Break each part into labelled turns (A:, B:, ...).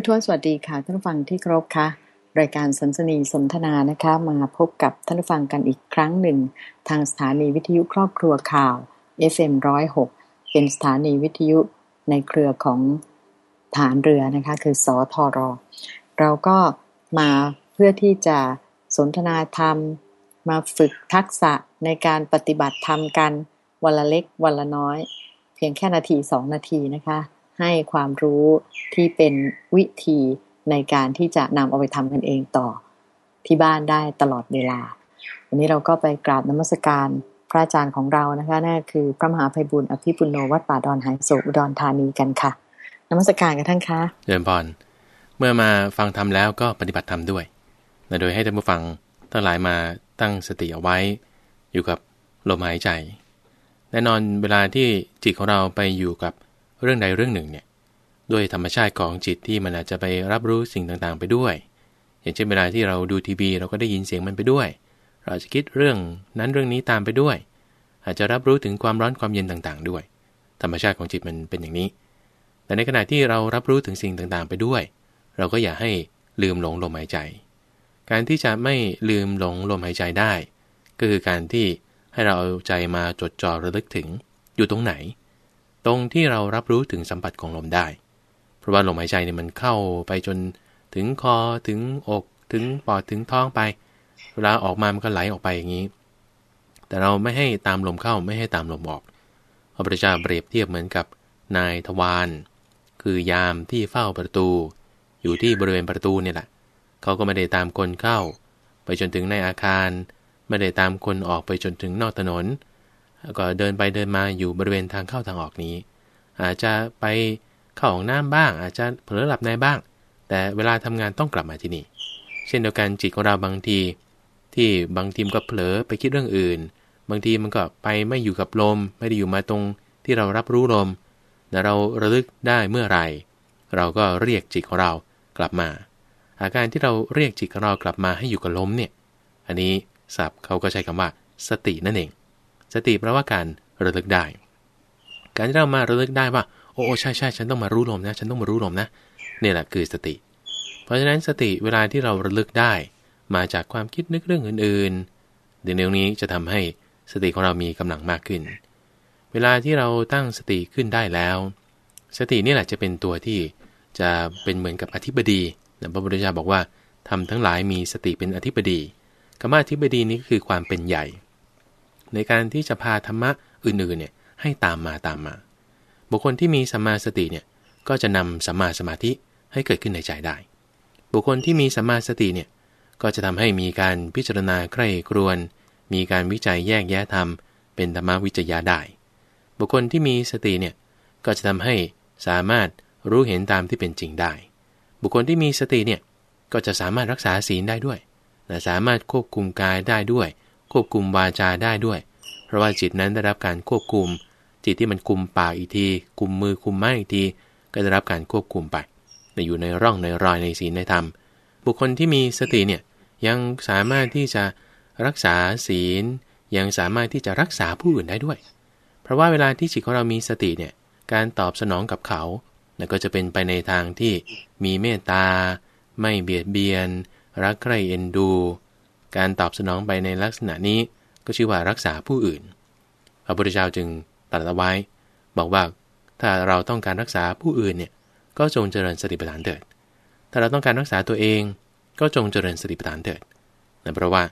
A: ผู้ทวสวัสดีค่ะ ท่านผู้ฟังที่เคารพค่ะ รายการสันสนีสนทนานะคะ มาพบกับท่านผู้ฟังกันอีกครั้งหนึ่ง ทางสถานีวิทยุครอบครัวข่าว FM106 เป็นสถานีวิทยุในเครือของฐานเรือนะคะ คือสอทอรอเราก็มาเพื่อที่จะสนทนาธรรม มาฝึกทักษะในการปฏิบัติธรรมกันวันละเล็กวันละน้อย เพียงแค่นาทีสองนาทีนะคะ ให้ความรู้ที่เป็นวิธีในการที่จะนำเอาไปทำกันเองต่อที่บ้านได้ตลอดเวลา วันนี้เราก็ไปกราบนมัสการพระอาจารย์ของเรานะคะนั่นคือพระมหาภัยบุญอภิปุโนวัดป่าดอนหายโศอุดรธานีกันค่ะนมัสการกันท่านคะ
B: เจริญพรเมื่อมาฟังธรรมแล้วก็ปฏิบัติธรรมด้วยโดยให้ท่านผู้ฟังทั้งหลายมาตั้งสติเอาไว้ อยู่กับลมหายใจ แน่นอนเวลาที่จิตของเราไปอยู่กับ เรื่องใดเรื่องหนึ่งเนี่ยด้วยธรรมชาติของจิตที่มันอาจจะไปรับรู้สิ่งต่างๆ ไปด้วย อย่างเช่นเวลาที่เราดูทีวี เราก็ได้ยินเสียงมันไปด้วย เราจะคิดเรื่องนั้นเรื่องนี้ตามไปด้วย อาจจะรับรู้ถึงความร้อนความเย็นต่างๆ ด้วย ธรรมชาติของจิตมันเป็นอย่างนี้ แต่ในขณะที่เรารับรู้ถึงสิ่งต่างๆ ไปด้วย เราก็อย่าให้ลืมหลงลมหายใจ การที่จะไม่ลืมหลงลมหายใจได้ ก็คือการที่ให้เราเอาใจมาจดจ่อระลึกถึงอยู่ตรงไหน ตรงที่เรารับรู้ถึงสัมผัสของลมได้ เพราะว่าลมหายใจเนี่ยมันเข้าไปจนถึงคอถึงอกถึงปอดถึงท้องไป เวลาออกมามันก็ไหลออกไปอย่างนี้ แต่เราไม่ให้ตามลมเข้าไม่ให้ตามลมออกพระพุทธเจ้าเปรียบเทียบเหมือนกับนายทวารคือยามที่เฝ้าประตู อยู่ที่บริเวณประตูเนี่ยแหละเขาก็ไม่ได้ตามคนเข้า ไปจนถึงในอาคาร ไม่ได้ตามคนออกไปจนถึงนอกถนน ก็เดินไปเดินมาอยู่บริเวณทางเข้าทางออกนี้ อาจจะไปเข้าห้องน้ำบ้าง อาจจะเผลอหลับในบ้าง แต่เวลาทำงานต้องกลับมาที่นี่ เช่นเดียวกันจิตของเราบางที ที่บางทีมก็เผลอไปคิดเรื่องอื่น บางทีมันก็ไปไม่อยู่กับลม ไม่ได้อยู่มาตรงที่เรารับรู้ลมแต่เราระลึกได้เมื่อไหร่ เราก็เรียกจิตของเรากลับมา อาการที่เราเรียกจิตของเรากลับมาให้อยู่กับลมเนี่ย อันนี้ศัพท์เขาก็ใช้คำว่า สตินั่นเอง สติแปลว่าการระลึกได้ การที่เรามาระลึกได้ว่าโอ้ใช่ใช่ฉันต้องมารู้ลมนะ ฉันต้องมารู้ลมนะนี่แหละคือสติ เพราะฉะนั้นสติเวลาที่เราระลึกได้ มาจากความคิดนึกเรื่องอื่นๆเดี๋ยวนี้จะทำให้สติของเรามีกำลังมากขึ้น เวลาที่เราตั้งสติขึ้นได้แล้ว สตินี่แหละจะเป็นตัวที่จะเป็นเหมือนกับอธิบดีพระพุทธเจ้าบอกว่าทำทั้งหลายมีสติเป็นอธิบดีคำว่าอธิบดีนี้คือความเป็นใหญ่ ในการที่จะพาธรรมะอื่นๆเนี่ยให้ตามมาตามมา บุคคลที่มีสัมมาสติเนี่ยก็จะนำสัมมาสมาธิให้เกิดขึ้นในใจได้ บุคคลที่มีสัมมาสติเนี่ยก็จะทำให้มีการพิจารณาใคร่ครวน มีการวิจัยแยกแยะธรรม เป็นธรรมวิจยาได้ บุคคลที่มีสติเนี่ยก็จะทำให้สามารถรู้เห็นตามที่เป็นจริงได้ บุคคลที่มีสติเนี่ยก็จะสามารถรักษาศีลได้ด้วยและสามารถควบคุมกายได้ด้วย ควบคุมวาจาได้ด้วย เพราะว่าจิตนั้นได้รับการควบคุม จิตที่มันคุมปากอีกทีคุมมือคุมไม้อีกที ก็จะรับการควบคุมไปแต่อยู่ในร่องในรอยในศีลในธรรม บุคคลที่มีสติเนี่ยยังสามารถที่จะรักษาศีล ยังสามารถที่จะรักษาผู้อื่นได้ด้วย เพราะว่าเวลาที่จิตของเรามีสติเนี่ยการตอบสนองกับเขาก็จะเป็นไปในทางที่มีเมตตา ไม่เบียดเบียน รักใคร่เอ็นดู การตอบสนองไปในลักษณะนี้ก็ชื่อว่ารักษาผู้อื่น พระพุทธเจ้าจึงตรัสไว้ บอกว่าถ้าเราต้องการรักษาผู้อื่นเนี่ยก็จงเจริญสติปัฏฐานเถิด ถ้าเราต้องการรักษาตัวเองก็จงเจริญสติปัฏฐานเถิดนั่นเพราะว่า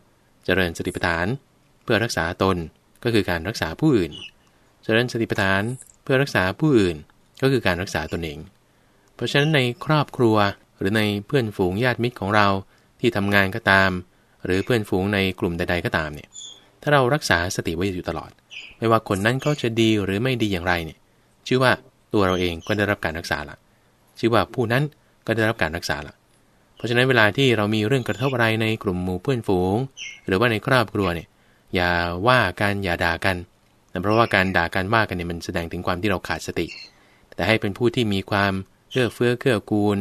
B: เจริญสติปัฏฐานเพื่อรักษาตนก็คือการรักษาผู้อื่น เจริญสติปัฏฐานเพื่อรักษาผู้อื่นก็คือการรักษาตนเอง เพราะฉะนั้นในครอบครัวหรือในเพื่อนฝูงญาติมิตรของเราที่ทำงานก็ตาม หรือเพื่อนฝูงในกลุ่มใด ๆก็ตามเนี่ย ถ้าเรารักษาสติไว้อยู่ตลอด ไม่ว่าคนนั้นเขาจะดีหรือไม่ดีอย่างไรเนี่ย ชื่อว่าตัวเราเองก็ได้รับการรักษาละ ชื่อว่าผู้นั้นก็ได้รับการรักษาละ เพราะฉะนั้นเวลาที่เรามีเรื่องกระทบอะไรในกลุ่มหมู่เพื่อนฝูง หรือว่าในครอบครัวเนี่ย อย่าว่ากันอย่าด่ากันเพราะว่าการด่ากันว่ากันเนี่ยมันแสดงถึงความที่เราขาดสติ แต่ให้เป็นผู้ที่มีความเอื้อเฟื้อเกื้อกูล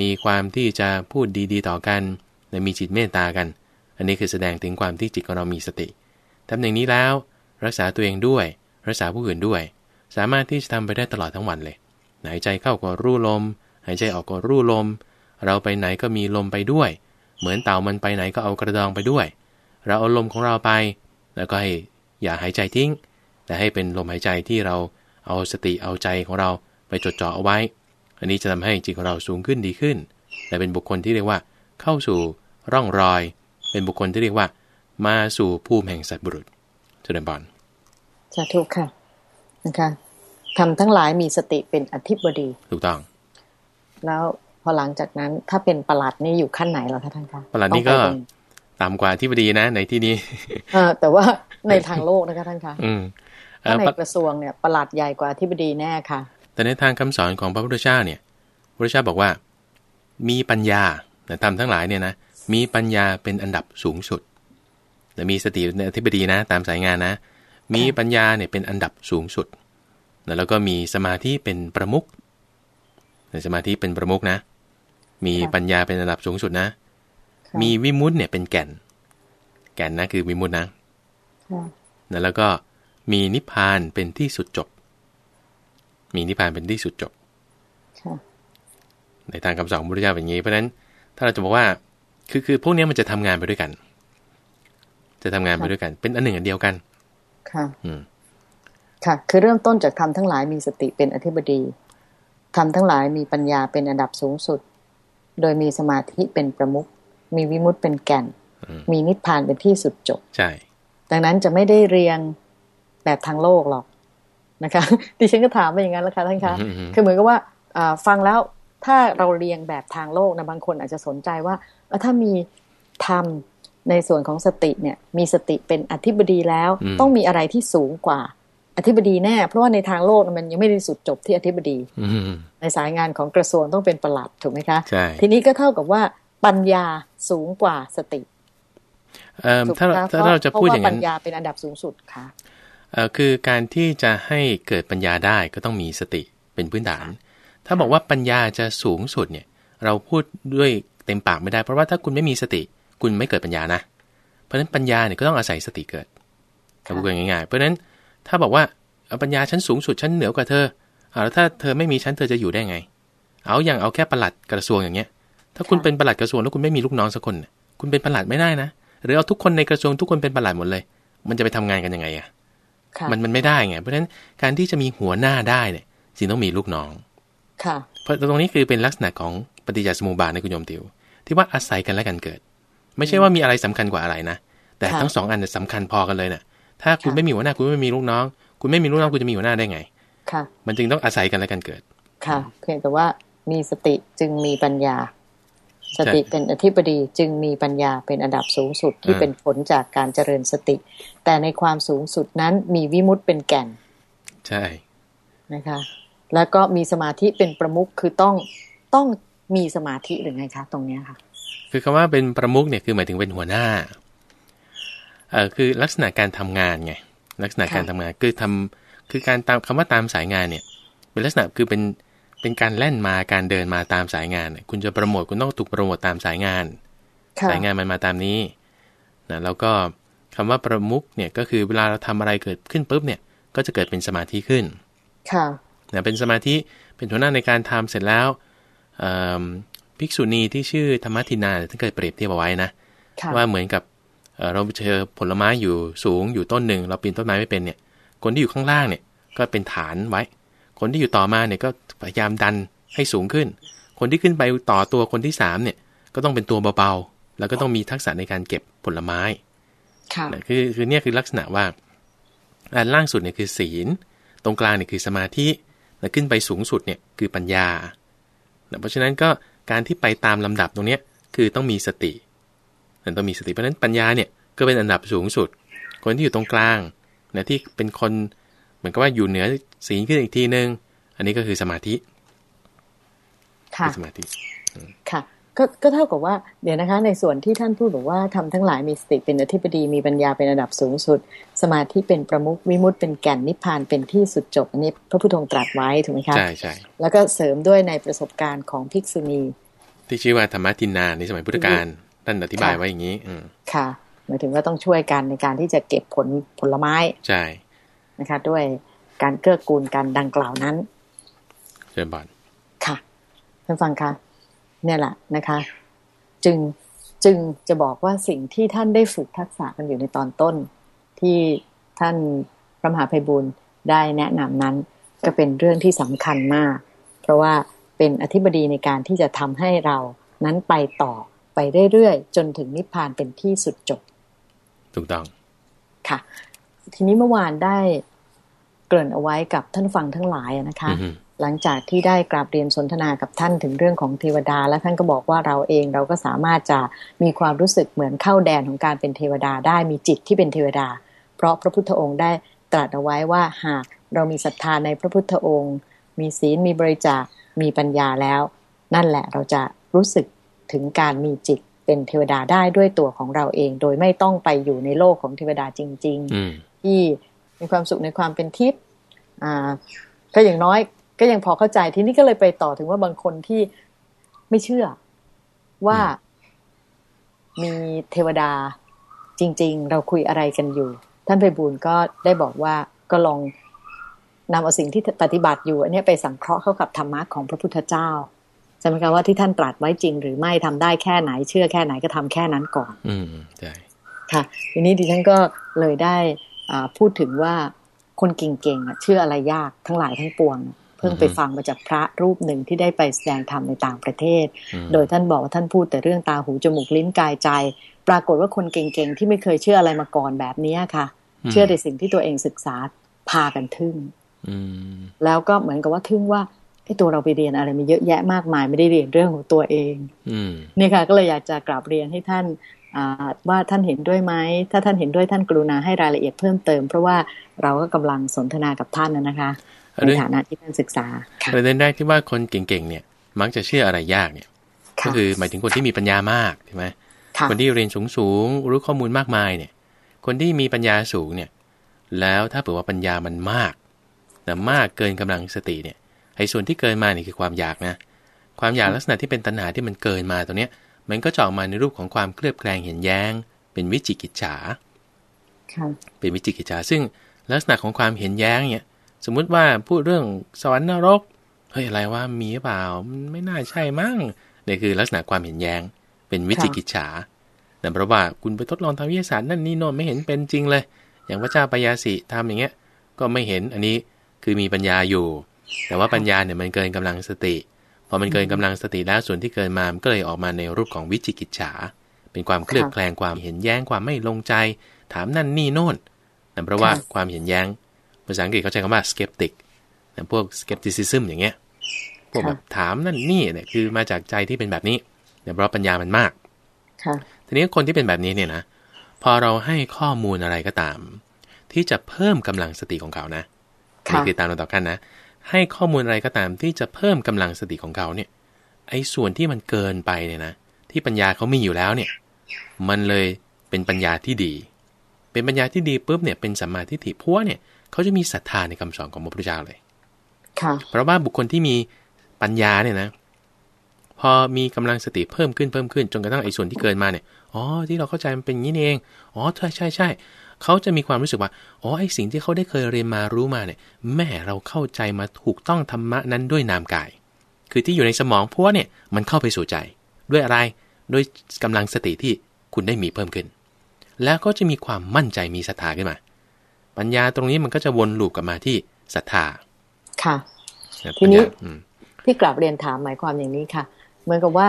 B: มีความที่จะพูดดีๆ ต่อกัน และมีจิตเมตตากัน อันนี้คือแสดงถึงความที่จิตของเรามีสติทำอย่างนี้แล้ว รักษาตัวเองด้วย รักษาผู้อื่นด้วย สามารถที่จะทำไปได้ตลอดทั้งวันเลย หายใจเข้าก็รู้ลม หายใจออกก็รู้ลม เราไปไหนก็มีลมไปด้วย เหมือนเต่ามันไปไหนก็เอากระดองไปด้วย เราเอาลมของเราไป แล้วก็ให้อย่าหายใจทิ้ง แต่ให้เป็นลมหายใจที่เราเอาสติเอาใจของเราไปจดจ่อเอาไว้ อันนี้จะทำให้จิตของเราสูงขึ้นดีขึ้น และเป็นบุคคลที่เรียกว่า เข้าสู่ร่องรอย เป็นบุคคลที่เรียกว่า มาสู่ภูมิแห่งสัตว์บุรุษเจริญบอล
A: สาธุค่ะนะคะทำทั้งหลายมีสติเป็นอธิบดี
B: ถูกต้อง
A: แล้วพอหลังจากนั้นถ้าเป็นประหลัดนี่อยู่ขั้นไหนเหรอคะท่านคะ
B: ประหลัดนี่ก็
A: ต้องไปเป็น
B: ต่ำกว่าที่บดีนะ ในที่นี้
A: เออแต่ว่าในทางโลกนะคะท่านคะ
B: อืมเอ่
A: ถ้า
B: อ
A: ใน
B: ปะ
A: กระทรวงเนี่ยประหลัดใหญ่กว่าที่บดีแน่ค่ะ
B: แต่ในทางคำสอนของพระพุทธเจ้าเนี่ยพระพุทธเจ้าบอกว่า มีปัญญาแต่ทำทั้งหลายเนี่ยนะ มีปัญญาเป็นอันดับสูงสุดแต่มีสติในอธิบดีนะ ตามสายงานนะ มีปัญญาเนี่ยเป็นอันดับสูงสุด แล้วก็มีสมาธิเป็นประมุขในสมาธิเป็นประมุขนะ มี
A: ค่ะ
B: ปัญญาเป็นอันดับสูงสุดนะ
A: ค่ะ
B: มีวิมุตติเนี่ยเป็นแก่น แก่นนะคือวิมุตตินะ
A: ค่ะ
B: นะแล้วก็มีนิพพานเป็นที่สุดจบ มีนิพพานเป็นที่สุดจบ
A: ค่ะ
B: ในทางคำสอนของพระพุทธเจ้าเป็นอย่างนี้ เพราะฉะนั้นถ้าเราจะบอกว่า คือคือพวกเนี้ยมันจะทำงานไปด้วยกัน จะทำงานไปด้วยกัน เป็นอันหนึ่งอันเดียวกัน
A: ค่ะ
B: อืม
A: ค่ะ คือเริ่มต้นจากทำทั้งหลายมีสติเป็นอธิบดีทำทั้งหลายมีปัญญาเป็นอันดับสูงสุด โดยมีสมาธิเป็นประมุขมีวิมุตติเป็นแก่น
B: อืม
A: มีนิพพานเป็นที่สุดจบ
B: ใช่
A: ดังนั้นจะไม่ได้เรียงแบบทางโลกหรอกนะคะ ดิฉันก็ถามไปอย่างนั้นแล้วค่ะท่านคะ
B: อืมอืม
A: คือเหมือนกับว่าอ่าฟังแล้ว ถ้าเราเรียงแบบทางโลกนะบางคนอาจจะสนใจว่าเอ่อถ้ามีธรรมในส่วนของสติเนี่ย มีสติเป็นอธิบดีแล้ว ต้องมีอะไรที่สูงกว่า อธิบดีแน่ เพราะว่าในทางโลกมันยังไม่ได้สุดจบที่อธิบดี
B: อืม
A: ในสายงานของกระทรวงต้องเป็นประหลัดถูกไหมคะ
B: ใช่
A: ทีนี้ก็เท่ากับว่าปัญญาสูงกว่าสติ
B: เอ่อ
A: ถูก
B: ถ้า
A: ไหมคะ
B: ถ้าเราจะพูดอย่าง
A: เพราะว่าปั
B: นั้
A: ญ
B: น
A: ญาเป็นอันดับสูงสุดค่ะ
B: เอ่อคือการที่จะให้เกิดปัญญาได้ก็ต้องมีสติเป็นพื้นฐาน ถ้าบอกว่าปัญญาจะสูงสุดเนี่ย เราพูดด้วยเต็มปากไม่ได้ เพราะว่าถ้าคุณไม่มีสติ คุณไม่เกิดปัญญานะ เพราะฉะนั้นปัญญาเนี่ยก็ต้องอาศัยสติเกิดถ้าพูดกันง่ายๆ เพราะฉะนั้นถ้าบอกว่าเอาปัญญาฉันสูงสุดฉันเหนือกว่าเธอเอาแล้วถ้าเธอไม่มีฉันเธอจะอยู่ได้ไง เอาอย่างเอาแค่ประหลัดกระทรวงอย่างเงี้ย ถ้าคุณ
A: ค่ะ
B: เป็นประหลัดกระทรวงแล้วคุณไม่มีลูกน้องสักคนน่ะคุณเป็นประหลัดไม่ได้นะ หรือเอาทุกคนในกระทรวงทุกคนเป็นประหลัดหมดเลย มันจะไปทำงานกันยังไงอะ
A: ค่ะ
B: มันมันไม่ได้ไง เพราะฉะนั้นการที่จะมีหัวหน้าได้เนี่ยสิ่งต้องมีลูกน้อง
A: ค่ะ
B: เพราะตรงนี้คือเป็นลักษณะของปฏิจจสมุปบาทในคุณโยมติว ที่ว่าอาศัยกันและกันเกิด ไม่ใช่ว่ามีอะไรสำคัญกว่าอะไรนะ แต่
A: ค่ะ
B: ทั้งสองอันเนี่ยสำคัญพอกันเลยน่ะ ถ้าคุณ
A: ค่ะ
B: ไม่มีหัวหน้าคุณไม่มีลูกน้อง คุณไม่มีลูกน้องคุณจะมีหัวหน้าได้ไง
A: ค่ะ
B: มันจึงต้องอาศัยกันและกันเกิด
A: ค่ะเพียงแต่ว่ามีสติจึงมีปัญญา สติเป็นอธิบดีจึงมีปัญญาเป็นอันดับสูงสุดที่
B: อ่า
A: เป็นผลจากการเจริญสติ แต่ในความสูงสุดนั้นมีวิมุตติเป็นแก่น
B: ใช่
A: นะคะ แล้วก็มีสมาธิเป็นประมุขคือต้องต้องมีสมาธิหรือไงคะ ตรงเนี้ยค่ะ
B: คือคำว่าเป็นประมุขเนี่ยคือหมายถึงเป็นหัวหน้าเออคือลักษณะการทำงานไงลักษณะ
A: ค่ะ
B: การทำงานคือทำคือการตามคำว่าตามสายงานเนี่ย เป็นลักษณะคือเป็นเป็นการแล่นมาการเดินมาตามสายงานเนี่ยคุณจะโปรโมทคุณต้องถูกโปรโมทตามสายงาน
A: ค่ะ
B: สายงานมันมาตามนี้นะแล้วก็คำว่าประมุขเนี่ยก็คือเวลาเราทำอะไรเกิดขึ้นปุ๊บเนี่ย ก็จะเกิดเป็นสมาธิขึ้น
A: ค่ะ
B: นะเป็นสมาธิเป็นหัวหน้าในการทำเสร็จแล้วเอิ่มภิกษุณีที่ชื่อธรรมทินาท่านเคยเปรียบเทียบเอาไว้นะ
A: ค่ะ
B: ว่าเหมือนกับเอ่อเราเจอผลไม้อยู่สูงอยู่ต้นหนึ่งเราปีนต้นไม้ไม่เป็นเนี่ย คนที่อยู่ข้างล่างเนี่ยก็เป็นฐานไว้ คนที่อยู่ต่อมาเนี่ยก็พยายามดันให้สูงขึ้น คนที่ขึ้นไปต่อตัวคนที่สามเนี่ย ก็ต้องเป็นตัวเบาๆ แล้วก็ต้องมีทักษะในการเก็บผลไม้
A: ค่ะ
B: นะคือคือเนี่ยคือลักษณะว่าอันล่างสุดเนี่ยคือศีล ตรงกลางเนี่ยคือสมาธิ แล้วขึ้นไปสูงสุดเนี่ยคือปัญญานะเพราะฉะนั้นก็การที่ไปตามลำดับตรงเนี้ยคือต้องมีสตินั่นต้องมีสติเพราะฉะนั้นปัญญาเนี่ยก็เป็นอันดับสูงสุด คนที่อยู่ตรงกลางนะที่เป็นคนเหมือนกับว่าอยู่เหนือศีลขึ้นอีกทีนึง อันนี้ก็คือสมาธิ
A: ค่ะ
B: คือสมาธิ
A: ค่ะ ก็ก็เท่ากับว่าเดี๋ยวนะคะ ในส่วนที่ท่านพูดบอกว่าทำทั้งหลายมีสติเป็นอธิบดีมีปัญญาเป็นระดับสูงสุด สมาธิเป็นประมุขวิมุตติเป็นแก่นนิพพานเป็นที่สุดจบอันนี้พระพุทธองค์ตรัสไว้ถูกไหมคะ
B: ใช่ใช่
A: แล้วก็เสริมด้วยในประสบการณ์ของภิกษุณี
B: ที่ชื่อว่าธรรมทินนาในสมัยพุทธกาลท่านอธิบายไว้อย่างนี้อืม
A: ค่ะหมายถึงว่าต้องช่วยกันในการที่จะเก็บผลผลไม้
B: ใช่
A: นะคะ ด้วยการเกื้อกูลกันดังกล่าวนั้น
B: เชิญบอน
A: ค่ะท่านฟังคะ เนี่ยแหละนะคะ จึงจึงจะบอกว่าสิ่งที่ท่านได้ฝึกทักษะกันอยู่ในตอนต้น ที่ท่านพระมหาภัยบุญได้แนะนำนั้น ก็เป็นเรื่องที่สำคัญมาก เพราะว่าเป็นอธิบดีในการที่จะทำให้เรานั้นไปต่อไปเรื่อยๆ จนถึงนิพพานเป็นที่สุดจบ
B: ถูกต้อง
A: ค่ะ ทีนี้เมื่อวานได้เกริ่นเอาไว้กับท่านฟังทั้งหลายนะคะ หลังจากที่ได้กราบเรียนสนทนากับท่านถึงเรื่องของเทวดา และท่านก็บอกว่าเราเองเราก็สามารถจะมีความรู้สึกเหมือนเข้าแดนของการเป็นเทวดาได้มีจิตที่เป็นเทวดา เพราะพระพุทธองค์ได้ตรัสเอาไว้ว่าหากเรามีศรัทธาในพระพุทธองค์ มีศีลมีบริจาคมีปัญญาแล้ว นั่นแหละเราจะรู้สึกถึงการมีจิตเป็นเทวดาได้ด้วยตัวของเราเอง โดยไม่ต้องไปอยู่ในโลกของเทวดาจริง ๆ ที่มีความสุขในความเป็นทิพย์อ่าก็อย่างน้อย ก็ยังพอเข้าใจทีนี้ก็เลยไปต่อถึงว่าบางคนที่ไม่เชื่อว่ามีเทวดาจริง ๆ เราคุยอะไรกันอยู่ ท่านไปบูลก็ได้บอกว่าก็ลองนำเอาสิ่งที่ปฏิบัติอยู่ อันนี้ไปสังเคราะห์เข้ากับธรรมะของพระพุทธเจ้าใช่ไหมคะว่าที่ท่านตรัสไว้จริง หรือไม่ทำได้แค่ไหน เชื่อแค่ไหนก็ทำแค่นั้นก่อน
B: อืมใช่
A: ค่ะทีนี้ดิฉันก็เลยได้พูดถึงว่าคนเก่งๆเชื่ออะไรยากทั้งหลายทั้งปวงเพิ่งไปฟังมาจากพระรูปหนึ่งที่ได้ไปแสดงธรรมในต่างประเทศ โดยท่านบอกว่าท่านพูดแต่เรื่องตาหูจมูกลิ้นกายใจ ปรากฏว่าคนเก่งๆที่ไม่เคยเชื่ออะไรมาก่อนแบบนี้ค่ะ เชื่อในสิ่งที่ตัวเองศึกษาพากันทึ่งแล้วก็เหมือนกับว่าทึ่งว่าไอ้ตัวเราไปเรียนอะไรมีเยอะแยะมากมายไม่ได้เรียนเรื่องของตัวเองนี่ค่ะ ก็เลยอยากจะกราบเรียนให้ท่านว่าท่านเห็นด้วยไหมถ้าท่านเห็นด้วยท่านกรุณาให้รายละเอียดเพิ่มเติม เพราะว่าเราก็กำลังสนทนากับท่านนะคะ ในฐานะที่ท่านศึกษา
B: ประเด็นแรกที่ว่าคนเก่งๆเนี่ย มักจะเชื่ออะไรยากเนี่ย ก็คือหมายถึงคนที่มีปัญญามากใช่ไหมคนที่เรียนสูงสูงรู้ข้อมูลมากมายเนี่ย คนที่มีปัญญาสูงเนี่ย แล้วถ้าเผื่อว่าปัญญามันมากแต่มากเกินกำลังสติเนี่ยไอ้ส่วนที่เกินมาเนี่ยคือความอยากนะ ความอยากลักษณะที่เป็นตัณหาที่มันเกินมาตัวเนี้ย มันก็จะออกมาในรูปของความเคลือบแคลงเห็นแย้ง เป็นวิจิกิจฉาเป็นวิจิกิจฉาซึ่งลักษณะของความเห็นแย้งเนี่ย สมมุติว่าพูดเรื่องสวรรค์นรกเฮ้ยอะไรว่ามีหรือเปล่าไม่น่าใช่มั้งนี่คือลักษณะความเห็นแย้ง เป็นวิจิกิจฉาแต่เพราะว่าคุณไปทดลองทางวิทยาศาสตร์นั่นนี่โน่นไม่เห็นเป็นจริงเลย อย่างพระเจ้าปยาสิทำอย่างเงี้ย ก็ไม่เห็นอันนี้คือมีปัญญาอยู่ แต่ว่าปัญญาเนี่ยมันเกินกำลังสติพอมันเกินกำลังสติแล้วส่วนที่เกินมามันก็เลยออกมาในรูปของวิจิกิจฉา เป็นความเคลือบแคลงความเห็นแย้งความไม่ลงใจ ถามนั่นนี่โน่นนั่นเพราะว่าความเห็นแย้ง ภาษาอังกฤษเขาใช้คำว่า skeptic นะพวก skepticism อย่างเงี้ย พวกแบบถามนั่นนี่เนี่ยคือมาจากใจที่เป็นแบบนี้เนี่ยเพราะปัญญามันมากทีนี้คนที่เป็นแบบนี้เนี่ยนะ พอเราให้ข้อมูลอะไรก็ตาม ที่จะเพิ่มกำลังสติของเขานะนี่คือตามเราต่อกันนะ ให้ข้อมูลอะไรก็ตามที่จะเพิ่มกำลังสติของเขาเนี่ย ไอ้ส่วนที่มันเกินไปเนี่ยนะ ที่ปัญญาเขามีอยู่แล้วเนี่ย มันเลยเป็นปัญญาที่ดี เป็นปัญญาที่ดีปุ๊บเนี่ย เป็นสัมมาทิฏฐิพัวเนี่ย เขาจะมีศรัทธาในคำสอนของพระพุทธเจ้าเลย
A: ค่ะ
B: เพราะว่าบุคคลที่มีปัญญาเนี่ยนะ พอมีกำลังสติเพิ่มขึ้นเพิ่มขึ้นจนกระทั่งไอ้ส่วนที่เกินมาเนี่ย อ๋อ ที่เราเข้าใจมันเป็นอย่างนี้เอง อ๋อ ใช่ใช่ใช่เขาจะมีความรู้สึกว่า อ๋อ ไอ้สิ่งที่เขาได้เคยเรียนมารู้มาเนี่ย แม่เราเข้าใจมาถูกต้องธรรมะนั้นด้วยนามกาย คือที่อยู่ในสมองพวกเนี่ย มันเข้าไปสู่ใจ ด้วยอะไร ด้วยกำลังสติที่คุณได้มีเพิ่มขึ้น แล้วก็จะมีความมั่นใจมีศรัทธาขึ้นมา ปัญญาตรงนี้มันก็จะวนลูปกลับมาที่ศรัทธา
A: ค่ะ ทีนี้ที่กลับเรียนถามหมายความอย่างนี้ค่ะ เหมือนกับว่า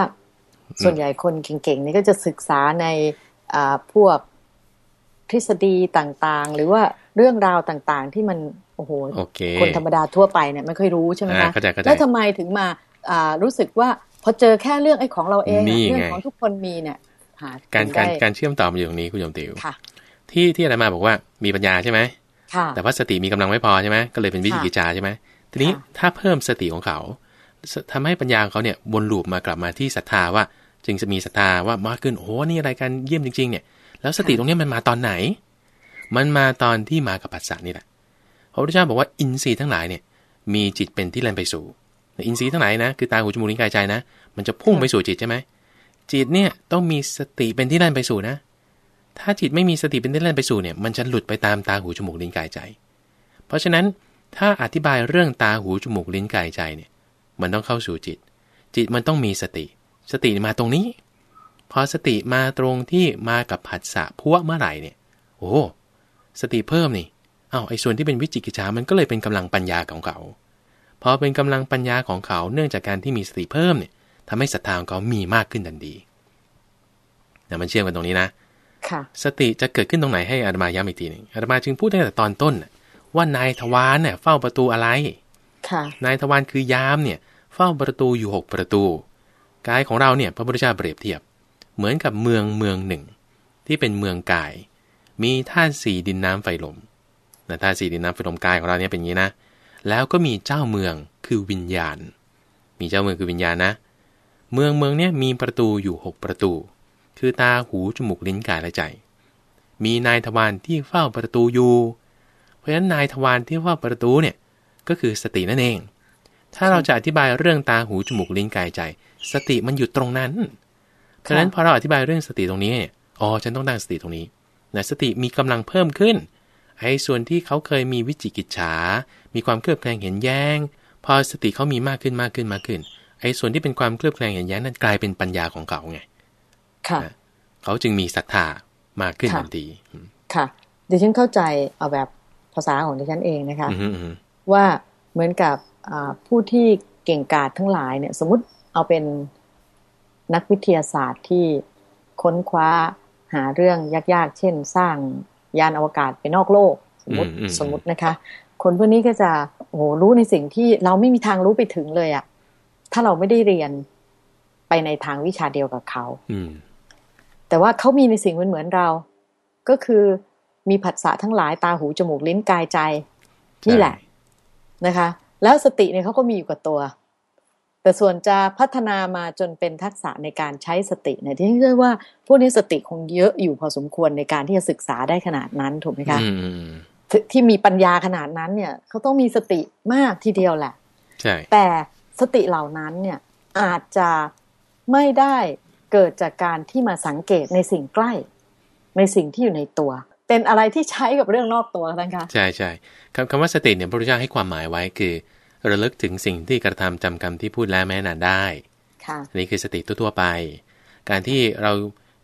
A: ส่วนใหญ่คนเก่งๆนี่ก็จะศึกษาในพวกทฤษฎีต่างๆ หรือว่าเรื่องราวต่างๆ ที่มันโอ้โห
B: ค
A: นธรรมดาทั่วไปเนี่ยไม่ค่อยรู้ใช่ไหมคะแล้วทำไมถึงมารู้สึกว่าพอเจอแค่เรื่องไอ้ของเราเองเรื่องของทุกคนมีเนี่ย
B: การการการเชื่อมต่อมาอยู่ตรงนี้คุณโยมติว ที่ที่อะไรมาบอกว่ามีปัญญาใช่ไหมแต่ว่าสติมีกำลังไม่พอใช่ไหมก็เลยเป็นวิจิกิจาใช่ไหมทีนี้ถ้าเพิ่มสติของเขาทำให้ปัญญาของเขาเนี่ยวนลูปมากลับมาที่ศรัทธาว่า จึงจะมีศรัทธาว่ามากขึ้นโอ้นี่อะไรกันเยี่ยมจริง ๆ เนี่ย แล้วสติตรงนี้มันมาตอนไหน มันมาตอนที่มากับปัสสานี่แหละพระพุทธเจ้าบอกว่าอินทรีย์ทั้งหลายเนี่ย มีจิตเป็นที่แล่นไปสู่อินทรีย์ทั้งหลายนะคือตาหูจมูกลิ้นกายใจนะ มันจะพุ่งไปสู่จิตใช่ไหมจิตเนี่ยต้องมีสติเป็นที่แล่นไปสู่นะ ถ้าจิตไม่มีสติเป็นเล่นไปสู่เนี่ยมันจะหลุดไปตามตาหูจมูกลิ้นกายใจ เพราะฉะนั้นถ้าอธิบายเรื่องตาหูจมูกลิ้นกายใจเนี่ยมันต้องเข้าสู่จิต จิตมันต้องมีสติ สติมาตรงนี้ พอสติมาตรงที่มากับผัสสะพวเมื่อไหร่เนี่ยโอ้สติเพิ่มนี่อา้าวไอ้ส่วนที่เป็นวิจิกิจฉามันก็เลยเป็นกำลังปัญญาของเขาพอเป็นกำลังปัญญาของเขาเนื่องจากการที่มีสติเพิ่มเนี่ยทำให้ศรัทธาของเขามีมากขึ้นทันทีเนี่ยมันเชื่อมกันตรงนี้นะ
A: ค่ะ
B: สติจะเกิดขึ้นตรงไหนให้อาตมาย้ำอีกทีหนึ่งอาตมาจึงพูดตั้งแต่ตอนต้นน่ะว่านายทวารเนี่ยเฝ้าประตูอะไร
A: ค่ะ
B: นายทวารคือยามเนี่ย เฝ้าประตูอยู่หกประตูกายของเราเนี่ยพระพุทธเจ้าเปรียบเทียบ เหมือนกับเมืองเมืองหนึ่ง ที่เป็นเมืองกาย มีธาตุสี่ดินน้ำไฟลมนะธาตุสี่ดินน้ำไฟลมกายของเราเนี่ยเป็นอย่างนี้นะ แล้วก็มีเจ้าเมืองคือวิญญาณ มีเจ้าเมืองคือวิญญาณนะ เมืองเมืองเนี่ยมีประตูอยู่หกประตู คือตาหูจมูกลิ้นกายและใจ มีนายทวารที่เฝ้าประตูอยู่ เพราะฉะนั้นนายทวารที่เฝ้าประตูเนี่ยก็คือสตินั่นเอง ถ้าเราจะอธิบายเรื่องตาหูจมูกลิ้นกายใจ สติมันอยู่ตรงนั้นเพราะฉะนั้นพอเราอธิบายเรื่องสติตรงนี้เนี่ยอ๋อฉันต้องตั้งสติตรงนี้นะสติมีกำลังเพิ่มขึ้นไอ้ส่วนที่เขาเคยมีวิจิกิจฉา มีความเคลือบแคลงเห็นแย้ง พอสติเขามีมากขึ้นมากขึ้นมากขึ้น ไอ้ส่วนที่เป็นความเคลือบแคลงเห็นแย้งนั้นกลายเป็นปัญญาของเขาไง เขาจึงมีศรัทธามากขึ้น
A: ค่ะ
B: ทันทีอืม
A: ค่ะดิฉันเข้าใจเอาแบบภาษาของดิฉันเองนะคะ
B: อืมอืมอืม
A: ว่าเหมือนกับอ่าผู้ที่เก่งกาจทั้งหลายเนี่ย สมมติเอาเป็นนักวิทยาศาสตร์ที่ค้นคว้าหาเรื่องยากๆ เช่น สร้างยานอวกาศไปนอกโลก สมมติ
B: อืมอืม
A: สมมตินะคะ คนพวกนี้ก็จะโอ้โหรู้ในสิ่งที่เราไม่มีทางรู้ไปถึงเลยอะถ้าเราไม่ได้เรียนไปในทางวิชาเดียวกับเขา
B: อืม
A: แต่ว่าเขามีในสิ่งเหมือนเหมือนเรา ก็คือมีผัสสะทั้งหลายตาหูจมูกลิ้นกายใจ นี่แหละนะคะ แล้วสติเนี่ยเขาก็มีอยู่กับตัว แต่ส่วนจะพัฒนามาจนเป็นทักษะในการใช้สติเนี่ยที่เชื่อว่าพวกนี้สติคงเยอะอยู่พอสมควรในการที่จะศึกษาได้ขนาดนั้นถูกไหมคะ
B: อืมอืม
A: ที่ที่มีปัญญาขนาดนั้นเนี่ยเขาต้องมีสติมากทีเดียวแหละ
B: ใช่
A: แต่สติเหล่านั้นเนี่ยอาจจะไม่ได้ เกิดจากการที่มาสังเกตในสิ่งใกล้ ในสิ่งที่อยู่ในตัว เป็นอะไรที่ใช้กับเรื่องนอกตัวท่านคะ
B: ใช่ใช่คำคำว่าสติเนี่ยพระพุทธเจ้าให้ความหมายไว้คือ ระลึกถึงสิ่งที่กระทำจำคำที่พูดแล้วแม้นานได้
A: ค่ะ
B: อันนี้คือสติทั่วๆไป การที่เรา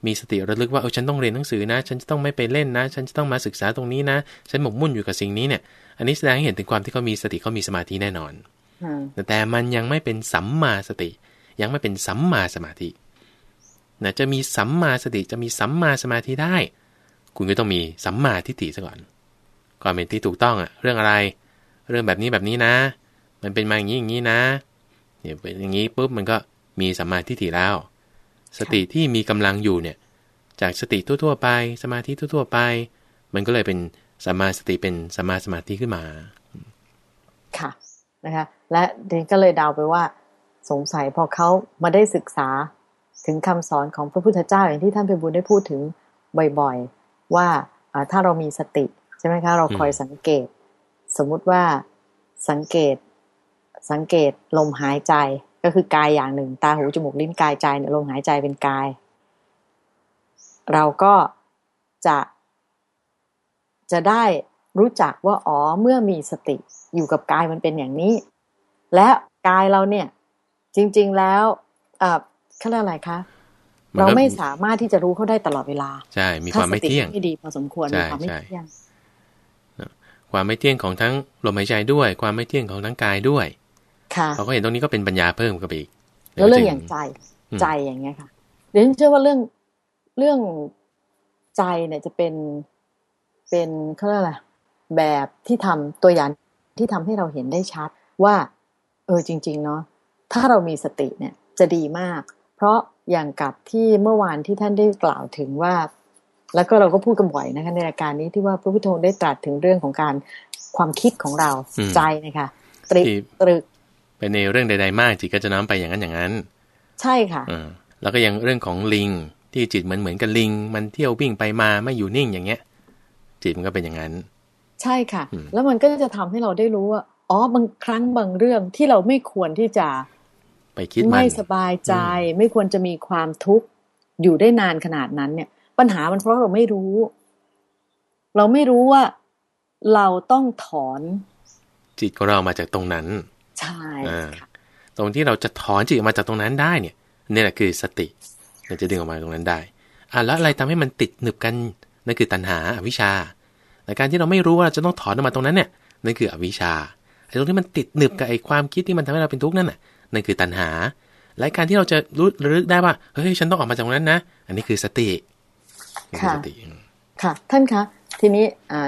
B: มีสติระลึกว่าเออฉันต้องเรียนหนังสือนะ ฉันจะต้องไม่ไปเล่นนะ ฉันจะต้องมาศึกษาตรงนี้นะ ฉันหมกมุ่นอยู่กับสิ่งนี้เนี่ย อันนี้แสดงให้เห็นถึงความที่เขามีสติเขามีสมาธิแน่นอน
A: อืม
B: แต่มันยังไม่เป็นสัมมาสติ ยังไม่เป็นสัมมาสมาธิ นะจะมีสัมมาสติจะมีสัมมาสมาธิได้ คุณก็ต้องมีสัมมาทิฏฐิซะก่อนความเป็นที่ถูกต้องอะเรื่องอะไร เรื่องแบบนี้แบบนี้นะ มันเป็นมาอย่างนี้อย่างนี้นะเนี่ยเป็นอย่างนี้ปุ๊บมันก็มีสัมมาทิฏฐิแล้ว สติที่มีกำลังอยู่เนี่ยจากสติทั่วๆไป สมาธิทั่วๆไป มันก็เลยเป็นสัมมาสติเป็นสัมมาสมาธิขึ้นมา
A: ค่ะนะคะ และเดนก็เลยเดาไปว่า สงสัยพอเขามาได้ศึกษา ถึงคำสอนของพระพุทธเจ้าอย่างที่ท่านเพบุญได้พูดถึงบ่อยๆว่าอ่าถ้าเรามีสติใช่ไหมคะเราคอยสังเกต สมมุติว่าสังเกตสังเกตลมหายใจก็คือกายอย่างหนึ่ง ตาหูจมูกลิ้นกายใจเนี่ยลมหายใจเป็นกาย เราก็จะจะได้รู้จักว่าอ๋อเมื่อมีสติอยู่กับกายมันเป็นอย่างนี้ และกายเราเนี่ยจริง ๆแล้ว เอ่อเขาเรียกอะไรคะ
B: มันก็
A: เราไม่สามารถที่จะรู้เขาได้ตลอดเวลา
B: ใช่ มีความไม่เที่ยง
A: ถ้สติไม่ดีพอสมควร
B: ใช่
A: มีความไม่
B: ใช่
A: เที่ยง
B: ความไม่เที่ยงของทั้งลมหายใจด้วย ความไม่เที่ยงของทั้งกายด้วย
A: ค่ะ
B: เขาก็เห็นตรงนี้ก็เป็นปัญญาเพิ่มเข้าไปอีก
A: แล้วเรื่อง
B: จึ
A: อย่างใจ
B: อืม
A: ใจอย่างเงี้ยค่ะเดี๋ยวฉันเชื่อว่าเรื่องเรื่องใจเนี่ยจะเป็นเป็นเขาเรียกอะไรแบบที่ทำตัวอย่างที่ทำให้เราเห็นได้ชัดว่า เออจริง ๆ เนาะถ้าเรามีสติเนี่ย จะดีมาก เพราะอย่างกับที่เมื่อวานที่ท่านได้กล่าวถึงว่า แล้วก็เราก็พูดกันบ่อยนะคะในรายการนี้ที่ว่าพระพุทธองค์ได้ตรัสถึงเรื่องของการความคิดของเรา
B: อืม
A: ใจนะคะตรึก
B: ที่
A: ตรึก
B: ไปในเรื่องใด ๆ มากจิตก็จะน้อมไปอย่างนั้นอย่างนั้น
A: ใช่ค่ะ
B: อ่าแล้วก็ยังเรื่องของลิงที่จิตเหมือนเหมือนกับลิง มันเที่ยววิ่งไปมาไม่อยู่นิ่งอย่างเงี้ย จิตมันก็เป็นอย่างนั้น
A: ใช่ค่ะ
B: อืม
A: แล้วมันก็จะทำให้เราได้รู้ว่าอ๋อบางครั้งบางเรื่องที่เราไม่ควรที่จะ
B: ไปคิดมัน
A: ไม่สบายใจ ไม่ควรจะมีความทุกข์อยู่ได้นานขนาดนั้นเนี่ย ปัญหามันเพราะเราไม่รู้ เราไม่รู้ว่าเราต้องถอน
B: จิตของเรามาจากตรงนั้น
A: ใช่
B: อ่า
A: ค่ะ
B: ตรงที่เราจะถอนจิตออกมาจากตรงนั้นได้เนี่ยนี่แหละคือสติเราจะดึงออกมาตรงนั้นได้อะแล้วอะไรทำให้มันติดหนึบกันนั่นคือตัณหาอวิชชาแต่การที่เราไม่รู้ว่าเราจะต้องถอนออกมาตรงนั้นเนี่ยนั่นคืออวิชชาไอ้ตรงที่มันติดหนึบกับไอ้ความคิดที่มันทำให้เราเป็นทุกข์นั่นน่ะ นั่นคือตัณหา และการที่เราจะรู้ระลึกได้ว่า เฮ้ย ฉันต้องออกมาจากตรงนั้นนะ อันนี้คือสตินี่คือสติ
A: ค่ะ ท่านคะทีนี้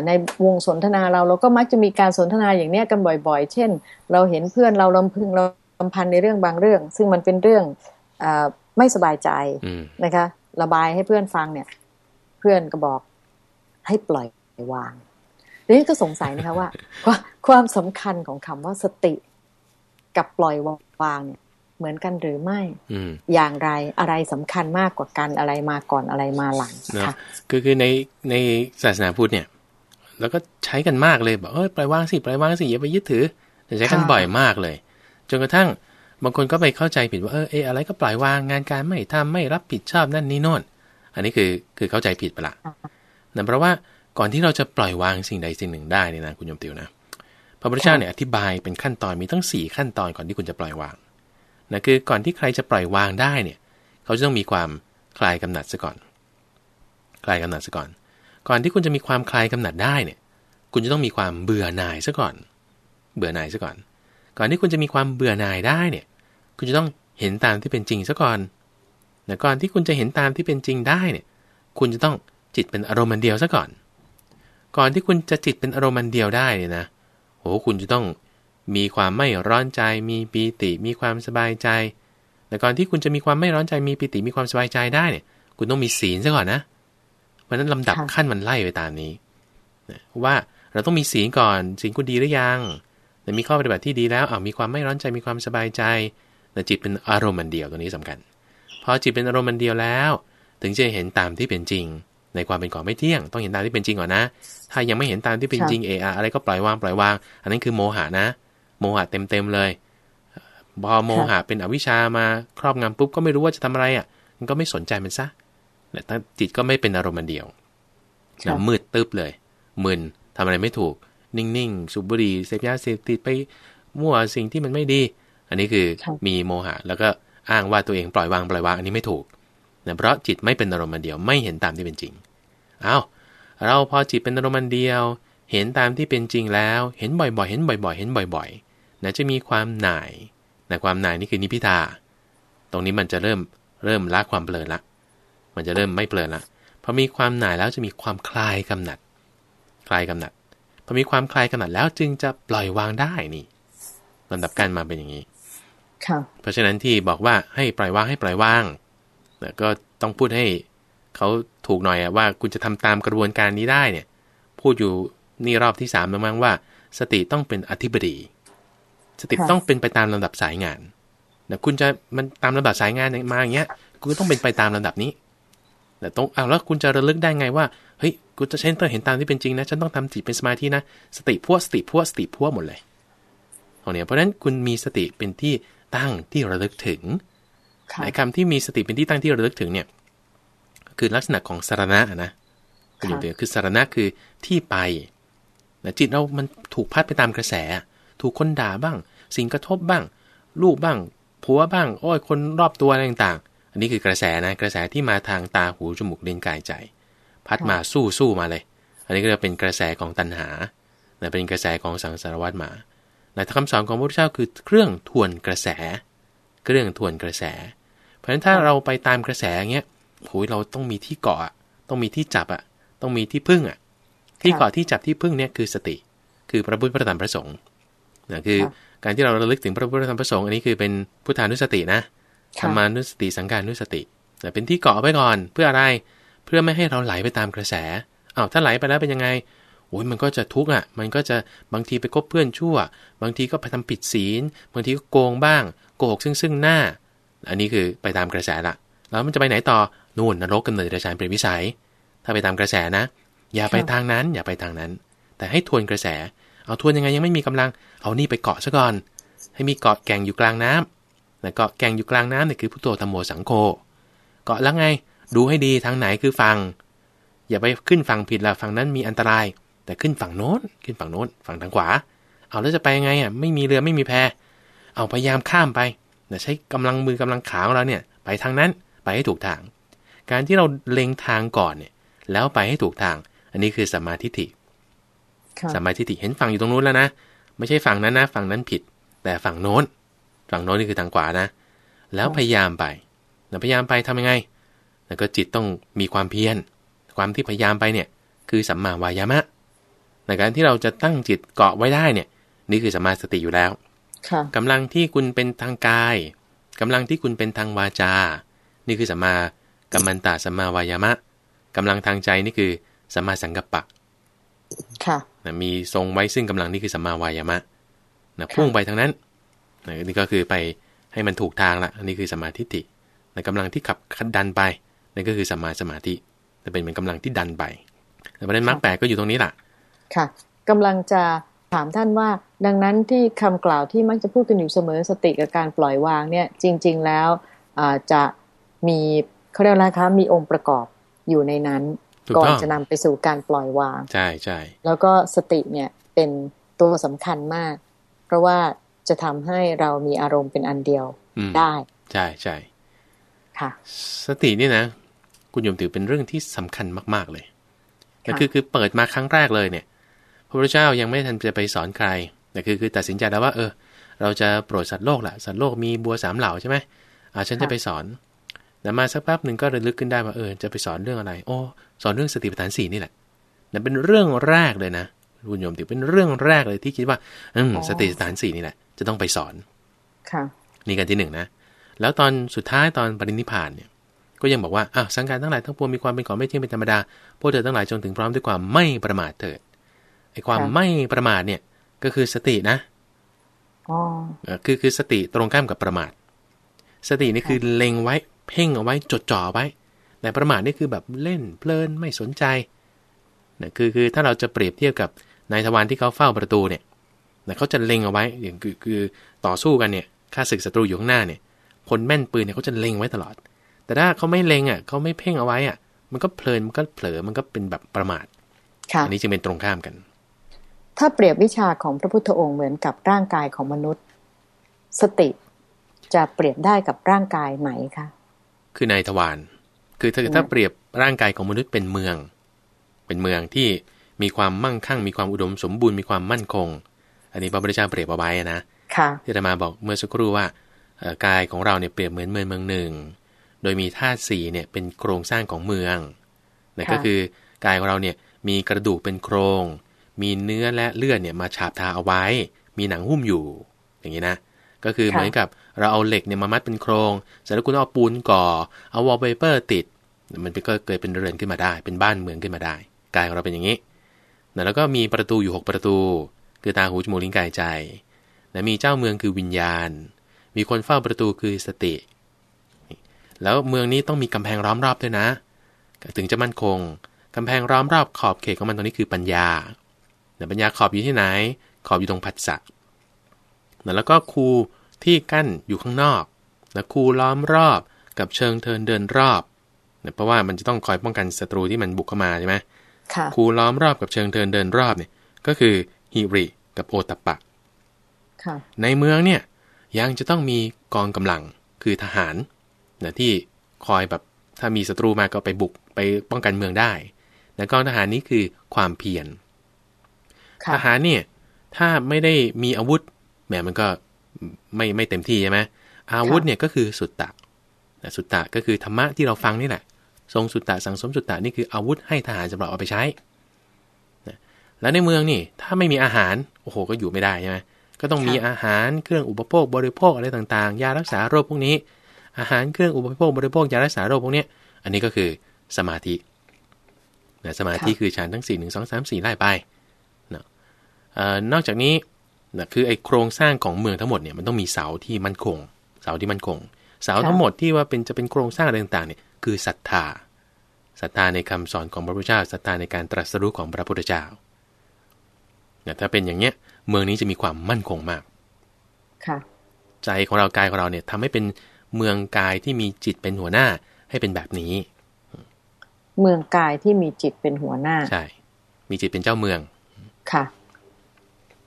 A: ในวงสนทนาเราเราก็มักจะมีการสนทนาอย่างเนี้ยกันบ่อย ๆ เช่น เราเห็นเพื่อนเราลำพึงเราลำพันในเรื่องบางเรื่อง ซึ่งมันเป็นเรื่องอไม่สบายใจนะคะ ระบายให้เพื่อนฟังเนี่ย เพื่อนก็บอกให้ปล่อยวางเรื่องก็สงสัยนะคะว่า ความสำคัญของคำว่าสติ กับปล่อยวางเนี่ย เหมือนกันหรือไม่อย่างไรอะไรสำคัญมากกว่ากันอะไรมาก่อนอะไรมาหลังค่ะ
B: คือคือในในศาสนาพุทธเนี่ย แล้วก็ใช้กันมากเลยบอกเออปล่อยวางสิปล่อยวางสิอย่าไปยึดถือแต่ใช้กันบ่อยมากเลย จนกระทั่งบางคนก็ไปเข้าใจผิดว่าเออเอออะไรก็ปล่อยวางงานการไม่ทำไม่รับผิดชอบนั่นนี่โน่น อันนี้คือคือเข้าใจผิดไปละนั่นเพราะว่าก่อนที่เราจะปล่อยวางสิ่งใดสิ่งหนึ่งได้เนี่ยนะคุณยมติวนะ พระพุทธเจ้าเนี่ยอธิบายเป็นขั้นตอนมีทั้ง 4 ขั้นตอนก่อนที่คุณจะปล่อยวางนะคือก่อนที่ใครจะปล่อยวางได้เนี่ย เขาจะต้องมีความคลายกำหนัดซะก่อน คลายกำหนัดซะก่อน ก่อนที่คุณจะมีความคลายกำหนัดได้เนี่ย คุณจะต้องมีความเบื่อหน่ายซะก่อน เบื่อหน่ายซะก่อน ก่อนที่คุณจะมีความเบื่อหน่ายได้เนี่ย คุณจะต้องเห็นตามที่เป็นจริงซะก่อนแต่ก่อนที่คุณจะเห็นตามที่เป็นจริงได้เนี่ย คุณจะต้องจิตเป็นอารมณ์เดียวซะก่อน ก่อนที่คุณจะจิตเป็นอารมณ์เดียวได้เนี่ยนะ โหคุณจะต้องมีความไม่ร้อนใจ มีปีติ มีความสบายใจ แต่ก่อนที่คุณจะมีความไม่ร้อนใจ มีปีติ มีความสบายใจได้เนี่ย คุณต้องมีศีลซะก่อนนะ เพราะนั้นลำดับขั้นมันไล่ไปตามนี้ว่าเราต้องมีศีลก่อน ศีลคุณดีหรือยัง แต่มีข้อปฏิบัติที่ดีแล้วอ่ามีความไม่ร้อนใจ มีความสบายใจแต่จิตเป็นอารมณ์มันเดียวตัวนี้สำคัญ พอจิตเป็นอารมณ์มันเดียวแล้ว ถึงจะเห็นตามที่เป็นจริง ในความเป็นของไม่เที่ยง ต้องเห็นตามที่เป็นจริงก่อนนะ ถ้ายังไม่เห็นตามที่เป็นจริงเอออะไรก็ปล่อยวางปล่อยวาง อันนั้นคือโมหะนะ โมหะเต็มๆเลยพอโมหะเป็นอวิชามาครอบงำปุ๊บก็ไม่รู้ว่าจะทำอะไรอะ มันก็ไม่สนใจมันซะแต่จิตก็ไม่เป็นอารมณ์เดียวนะมืดตึ๊บเลย มึนทำอะไรไม่ถูก นิ่งๆสูบบุหรี่เสพยาเสพติดไปมั่วสิ่งที่มันไม่ดี อันนี้คือมีโมหะ แล้วก็อ้างว่าตัวเองปล่อยวางปล่อยวาง อันนี้ไม่ถูก นะเพราะจิตไม่เป็นอารมณ์เดียวไม่เห็นตามที่เป็นจริงเอา้าเราพอจิตเป็นอารมณ์เดียว เห็นตามที่เป็นจริงแล้ว เห็นบ่อยๆ เห็นบ่อย ๆ เห็นบ่อยๆนะจะมีความหน่ายนะความหน่ายนี่คือนิพิทา ตรงนี้มันจะเริ่มเริ่มละความเปลินละ มันจะเริ่มไม่เปลินละพอมีความหน่ายแล้วจะมีความคลายกำหนัด คลายกำหนัดพอมีความคลายกำหนัดแล้วจึงจะปล่อยวางได้นี่ลำดับการมาเป็นอย่างนี้เพราะฉะนั้นที่บอกว่าให้ปล่อยวางให้ปล่อยวาง ก็ต้องพูดให้เขาถูกหน่อยว่าคุณจะทำตามกระบวนการนี้ได้เนี่ย พูดอยู่นี่รอบที่สามแล้วมั้งว่า สติต้องเป็นอธิบดี สติต้องเป็นไปตามลำดับสายงานนะคุณจะมันตามลำดับสายงานมาอย่างเงี้ยคุณก็ต้องเป็นไปตามลำดับนี้แต่ต้องอ้าแล้วคุณจะระลึกได้ไงว่าเฮ้ยกูจะเช่นต้องเห็นตามที่เป็นจริงนะฉันต้องทำจิตเป็นสมาธินะสติพวสติพวสติพวหมดเลยเอาเนี่ยเพราะฉะนั้นคุณมีสติเป็นที่ตั้งที่ระลึกถึง ในคำที่มีสติเป็นที่ตั้งที่ระลึกถึงเนี่ย คือลักษณะของสารณะนะคุณอยู่เดียวคือสารณะคือที่ไปนะจิตเรามันถูกพัดไปตามกระแส ถูกคนด่าบ้าง สิ่งกระทบบ้าง ลูกบ้างผัวบ้าง โอ้ยคนรอบตัวอะไรต่างๆ อันนี้คือกระแสนะกระแสที่มาทางตาหูจมูกลิ้นกายใจ พัดมาสู้สู้มาเลย อันนี้ก็จะเป็นกระแสของตัณหาเป็นกระแสของสังสารวัฏมาแต่คำสอนของพระพุทธเจ้าคือเครื่องทวนกระแส เครื่องทวนกระแส เพราะฉะนั้นถ้าเราไปตามกระแสเงี้ยโอ้ยเราต้องมีที่เกาะต้องมีที่จับอะ ต้องมีที่พึ่งอะ ที่เกาะที่จับที่พึ่งเนี่ยคือสติ คือพระพุทธพระธรรมพระสงฆ์นะคือการที่เราระลึกถึงพระพุทธธรรมประสงค์อันนี้คือเป็นพุทธานุสตินะธรรมานุสติสังการนุสติแต่เป็นที่เกาะไว้ก่อนเพื่ออะไรเพื่อไม่ให้เราไหลไปตามกระแสอ้าวถ้าไหลไปแล้วเป็นยังไงโอ้ยมันก็จะทุกข์อะ มันก็จะบางทีไปคบเพื่อนชั่ว บางทีก็ไปทำผิดศีล บางทีก็โกงบ้าง โกหกซึ่งซึ่งหน้า อันนี้คือไปตามกระแสละแล้วมันจะไปไหนต่อนู่นนรกกันเลยเดชานเปรตวิสัย ถ้าไปตามกระแสนะ อย่าไปทางนั้น อย่าไปทางนั้น แต่ให้ทวนกระแส เอาทวนยังไงยังไม่มีกำลัง เอานี่ไปเกาะซะก่อน ให้มีเกาะแก่งอยู่กลางน้ำแต่เกาะแก่งอยู่กลางน้ำเนี่ยคือพุทโธธรรมโมสังโฆเกาะแล้วไง ดูให้ดีทางไหนคือฝั่งอย่าไปขึ้นฝั่งผิดละฝั่งนั้นมีอันตราย แต่ขึ้นฝั่งโน้น ขึ้นฝั่งโน้น ฝั่งทางขวา เอาแล้วจะไปยังไงอะไม่มีเรือไม่มีแพเอาพยายามข้ามไป ใช้กำลังมือกำลังขาของเราเนี่ยไปทางนั้นไปให้ถูกทาง การที่เราเล็งทางก่อนเนี่ยแล้วไปให้ถูกทาง อันนี้คือสัมมาทิฏฐิ
A: ค่ะ
B: สัมมาทิฏฐิเห็นฝั่งอยู่ตรงนู้นแล้วนะ ไม่ใช่ฝั่งนั้นนะ ฝั่งนั้นผิด แต่ฝั่งโน้น ฝั่งโน้นนี่คือทางขวานะ แล้วพยายามไปนะพยายามไปทำยังไง แล้วก็จิตต้องมีความเพียร ความที่พยายามไปเนี่ย คือสัมมาวายามะในการที่เราจะตั้งจิตเกาะไว้ได้เนี่ย นี่คือสัมมาสติอยู่แล้ว
A: ค่ะ
B: กำลังที่คุณเป็นทางกายกำลังที่คุณเป็นทางวาจา นี่คือสัมมากัมมันตะสัมมาวายามะกำลังทางใจนี่คือสัมมาสังกัปปะ
A: ค่ะ
B: นะมีทรงไว้ซึ่งกำลังนี่คือสัมมาวายามะนะพุ่งไปทางนั้นนะนี่ก็คือไปให้มันถูกทางละอันนี้คือสมาธิฏฐินะกำลังที่ขับดันไปนั่นก็คือสัมมาสมาธิจะเป็นเหมือนกำลังที่ดันไปแต่ประเด็นมรรคแปดก็อยู่ตรงนี้แหละ
A: ค่ะกำลังจะ ถามท่านว่า ดังนั้นที่คำกล่าวที่มักจะพูดกันอยู่เสมอสติกับการปล่อยวางเนี่ยจริง ๆแล้วอ่าจะมีเขาเรียกอะไรคะมีองค์ประกอบอยู่ในนั้น
B: ถูก
A: ก่อน
B: ต้อง
A: จะนำไปสู่การปล่อยวาง
B: ใช่ใช่
A: แล้วก็สติเนี่ยเป็นตัวสำคัญมาก เพราะว่าจะทำให้เรามีอารมณ์เป็นอันเดียว
B: อืม
A: ได้
B: ใช่ใช่
A: ค่ะ
B: สตินี่นะ คุณโยมถือเป็นเรื่องที่สำคัญมาก ๆเลย
A: ค่ะ
B: แต่คือคือเปิดมาครั้งแรกเลยเนี่ยพ ระพุทธเจ้ายังไม่ทันจะไปสอนใครแต่คือคือตัดสินใจแล้วว่า เออ เราจะโปรดสัตว์โลกแหละสัตว์โลกมีบัวสามเหล่าใช่ไหมอ่าฉันจะไปสอนแต่มาสักแป๊บหนึ่งก็ระลึกขึ้นได้ว่าเออจะไปสอนเรื่องอะไร โอ้สอนเรื่องสติปัฏฐานสี่นี่แหละนั่นเป็นเรื่องแรกเลยนะคุณโยมถือเป็นเรื่องแรกเลยที่คิดว่า อืม
A: อ๋อ
B: สติปัฏฐานสี่นี่แหละ จะต้องไปสอน
A: ค่ะ
B: นี่กันที่หนึ่งนะแล้วตอนสุดท้ายตอนปรินิพพานเนี่ย ก็ยังบอกว่าอ้าวสังขารทั้งหลายทั้งปวงมีความเป็นของไม่เที่ยงเป็นธรรมดาพวกเธอทั้งหลายจงถึงพร้อมด้วยความไม่ประมาทเถิด ไอ้ความ
A: ค่ะ
B: ไม่ประมาทเนี่ยก็คือสตินะ
A: อ๋อ
B: เอ่อคือคือสติตรงข้ามกับประมาท สตินี่คือเล็งไว้เพ่งเอาไว้จดจ่อไว้ แต่ประมาทนี่คือแบบเล่นเพลินไม่สนใจนะคือคือถ้าเราจะเปรียบเทียบกับนายทวารที่เขาเฝ้าประตูเนี่ยนะเขาจะเล็งเอาไว้อย่างคือคือต่อสู้กันเนี่ยข้าศึกศัตรูอยู่ข้างหน้าเนี่ยคนแม่นปืนเนี่ยเขาจะเล็งไว้ตลอด แต่ถ้าเขาไม่เล็งอะเขาไม่เพ่งเอาไว้อะ มันก็เพลินมันก็เผลอมันก็เป็นแบบประมาท
A: ค่ะ
B: อันนี้จึงเป็นตรงข้ามกัน
A: ถ้าเปรียบวิชาของพระพุทธองค์เหมือนกับร่างกายของมนุษย์ สติจะเปรียบได้กับร่างกายไหนคะ
B: คือนายทวารคือถ้า
A: อืม
B: ถ้าเปรียบร่างกายของมนุษย์เป็นเมือง เป็นเมืองที่มีความมั่งคั่ง มีความอุดมสมบูรณ์มีความมั่นคง อันนี้พระพุทธเจ้าเปรียบเอาไว้นะ
A: ค่ะ
B: ที่อาตมาบอกเมื่อสักครู่ว่าเอ่อกายของเราเนี่ยเปรียบเหมือนเมืองเมืองหนึ่ง โดยมีธาตุสี่เนี่ยเป็นโครงสร้างของเมืองนั่น
A: ค่ะ
B: ก็คือกายของเราเนี่ยมีกระดูกเป็นโครง มีเนื้อและเลือดเนี่ยมาฉาบทาเอาไว้ มีหนังหุ้มอยู่ อย่างนี้นะ ก็คือเหมือนกับเราเอาเหล็กเนี่ยมามัดเป็นโครงเสร็จแล้วคุณเอาปูนก่อ เอาวอลเปเปอร์ติด มันก็เกิดเป็นเรือนขึ้นมาได้ เป็นบ้านเมืองขึ้นมาได้ กายของเราเป็นอย่างนี้นะแล้วก็มีประตูอยู่ 6 ประตู คือตาหูจมูกลิ้นกายใจนะมีเจ้าเมืองคือวิญญาณ มีคนเฝ้าประตูคือสติ แล้วเมืองนี้ต้องมีกำแพงล้อมรอบด้วยนะ ถึงจะมั่นคง กำแพงล้อมรอบขอบเขตของมันตรงนี้คือปัญญา แต่ปัญญาขอบอยู่ที่ไหน ขอบอยู่ตรงผัสสะนะแล้วก็คูที่กั้นอยู่ข้างนอกนะคูล้อมรอบกับเชิงเทินเดินรอบนะเพราะว่ามันจะต้องคอยป้องกันศัตรูที่มันบุกเข้ามาใช่ไหม
A: ค่ะ
B: คูล้อมรอบกับเชิงเทินเดินรอบเนี่ย ก็คือฮิริกับโอตปปะ
A: ค่ะ
B: ในเมืองเนี่ยยังจะต้องมีกองกำลังคือทหารนะที่คอยแบบถ้ามีศัตรูมาก็ไปบุกไปป้องกันเมืองได้นะกองทหารนี้คือความเพียร
A: ค่ะ
B: ทหารเนี่ย ถ้าไม่ได้มีอาวุธแหมมันก็ไม่ไม่เต็มที่ใช่ไหมอาวุธเนี่ยก็คือสุตตะนะสุตตะก็คือธรรมะที่เราฟังนี่แหละ ทรงสุตตะสังสมสุตตะนี่คืออาวุธให้ทหารสำหรับเอาไปใช้นะแล้วในเมืองนี่ถ้าไม่มีอาหารโอ้โหก็อยู่ไม่ได้ใช่ไหมก็ต้องมี
A: ค่ะ
B: อาหารเครื่องอุปโภคบริโภคอะไรต่างๆ ยารักษาโรคพวกนี้ อาหารเครื่องอุปโภคบริโภคยารักษาโรคพวกเนี้ยอันนี้ก็คือสมาธินะสมาธิคือฌานทั้ง4 1 2 3 4ไล่ไปนะเอ่อ นอกจากนี้นะคือไอ้โครงสร้างของเมืองทั้งหมดเนี่ยมันต้องมีเสาที่มั่นคง เสาที่มั่นคง เสาทั้งหมดที่ว่าเป็นจะเป็นโครงสร้างอะไรต่างๆเนี่ยคือศรัทธาศรัทธาในคำสอนของพระพุทธเจ้าศรัทธาในการตรัสรู้ของพระพุทธเจ้านะถ้าเป็นอย่างเนี้ยเมืองนี้จะมีความมั่นคงมาก
A: ค่ะ
B: ใจของเรากายของเราเนี่ยทำให้เป็นเมืองกายที่มีจิตเป็นหัวหน้าให้เป็นแบบนี้
A: เมืองกายที่มีจิตเป็นหัวหน้า
B: ใช่ มีจิตเป็นเจ้าเมือง
A: ค่ะ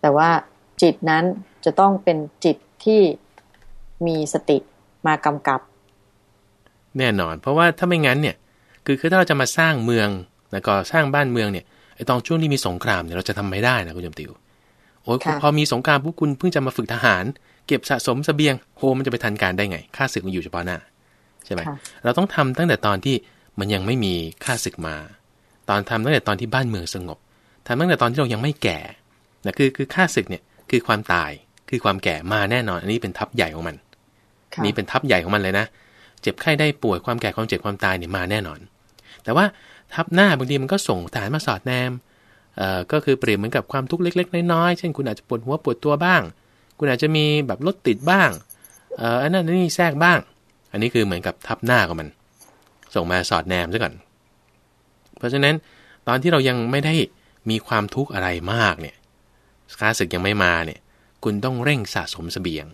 A: แต่ว่าจิตนั้นจะต้องเป็นจิตที่มีสติมากำกับ
B: แน่นอน เพราะว่าถ้าไม่งั้นเนี่ย คือคือถ้าเราจะมาสร้างเมืองแล้วก็สร้างบ้านเมืองเนี่ยไอตอนช่วงที่มีสงครามเนี่ยเราจะทำไม่ได้นะคุณจำติวโอ้ย
A: ค่ะ
B: พอมีสงครามพวกคุณเพิ่งจะมาฝึกทหาร เก็บสะสมเสบียงโหมันจะไปทันการได้ไงค่าศึกมันอยู่เฉพาะหน้าใช่ไหม
A: ค่ะ
B: เราต้องทำตั้งแต่ตอนที่มันยังไม่มีค่าศึกมา ตอนทำตั้งแต่ตอนที่บ้านเมืองสงบทำตั้งแต่ตอนที่เรายังไม่แก่ นะคือคือค่าศึกเนี่ยคือความตายคือความแก่มาแน่นอน อันนี้เป็นทัพใหญ่ของมัน
A: ค่ะ
B: นี่เป็นทัพใหญ่ของมันเลยนะ เจ็บไข้ได้ป่วยความแก่ความเจ็บความตายเนี่ยมาแน่นอน แต่ว่าทัพหน้าบางทีมันก็ส่งทหารมาสอดแนมเอ่อก็คือเปรียบเหมือนกับความทุกข์เล็ก ๆ น้อยๆเช่นคุณอาจจะปวดหัวปวดตัวบ้าง คุณอาจจะมีแบบรถติดบ้างเอ่ออันนั้นอันนี่แทรกบ้าง อันนี้คือเหมือนกับทัพหน้าของมัน ส่งมาสอดแนมซะก่อน เพราะฉะนั้นตอนที่เรายังไม่ได้มีความทุกข์อะไรมากเนี่ย ค่าศึกยังไม่มาเนี่ย คุณต้องเร่งสะสมเสบียง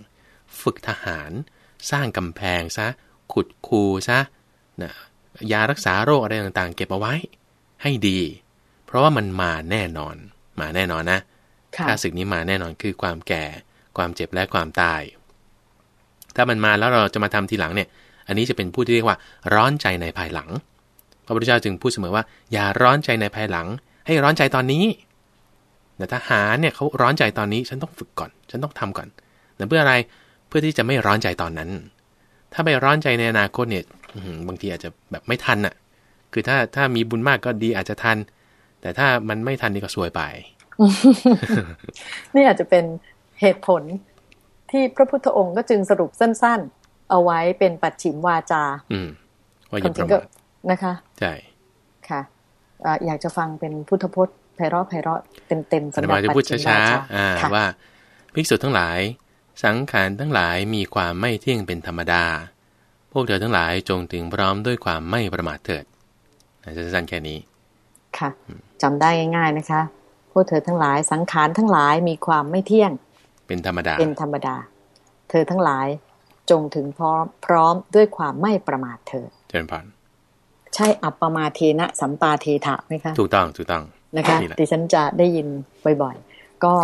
B: ฝึกทหาร สร้างกำแพงซะ ขุดคูซะนะยารักษาโรคอะไรต่างๆ เก็บเอาไว้ ให้ดี เพราะว่ามันมาแน่นอน มาแน่นอนนะ
A: ค่ะ
B: ค่าศึกนี้มาแน่นอนคือความแก่ ความเจ็บและความตาย ถ้ามันมาแล้วเราจะมาทำทีหลังเนี่ย อันนี้จะเป็นผู้ที่เรียกว่าร้อนใจในภายหลัง พระพุทธเจ้าจึงพูดเสมอว่า อย่าร้อนใจในภายหลัง ให้ร้อนใจตอนนี้ แต่ทหารเนี่ยเขาร้อนใจตอนนี้ฉันต้องฝึกก่อน ฉันต้องทำก่อนแต่เพื่ออะไรเพื่อที่จะไม่ร้อนใจตอนนั้น ถ้าไปร้อนใจในอนาคตเนี่ยอื้อหือบางทีอาจจะแบบไม่ทันอะ คือถ้าถ้ามีบุญมากก็ดีอาจจะทัน แต่ถ้ามันไม่ทันนี่ก็ซวยไป
A: นี่อาจจะเป็นเหตุผลที่พระพุทธองค์ก็จึงสรุปสั้น ๆ เอาไว้เป็นปัจฉิมวาจา
B: อืมว่าอ
A: ควา
B: ย่าม
A: จ
B: ป
A: ริง
B: ระ
A: ก็
B: มาท
A: นะคะ
B: ใช่
A: ค่ะอ่าอยากจะฟังเป็นพุทธพจน์ ไพเราะไพเราะเต็มๆ
B: อาต
A: สำหรั
B: มา
A: บ
B: จะ
A: ปัจ
B: พูด
A: ฉิม
B: ช้าวา
A: จา
B: ๆอ่า
A: ค่ะ
B: ว่าภิกษุทั้งหลาย สังขารทั้งหลายมีความไม่เที่ยงเป็นธรรมดา พวกเธอทั้งหลายจงถึงพร้อมด้วยความไม่ประมาทเถิดอาจจะสั้นๆแค่นี้
A: ค่ะจำได้ง่ายๆนะคะ พวกเธอทั้งหลายสังขารทั้งหลายมีความไม่เที่ยง
B: เป็นธรรมดา
A: เป็นธรรมดา เธอทั้งหลายจงถึงพร้อมพร้อมด้วยความไม่ประมาทเถิด
B: เจริญพร
A: ใช่อัปปมาเทนะสัมปาเทถะไหมคะ
B: ถูกต้อง ถูกต้อง
A: นะคะ
B: นี่แหละ
A: ดิฉันจะได้ยินบ่อยๆ ก็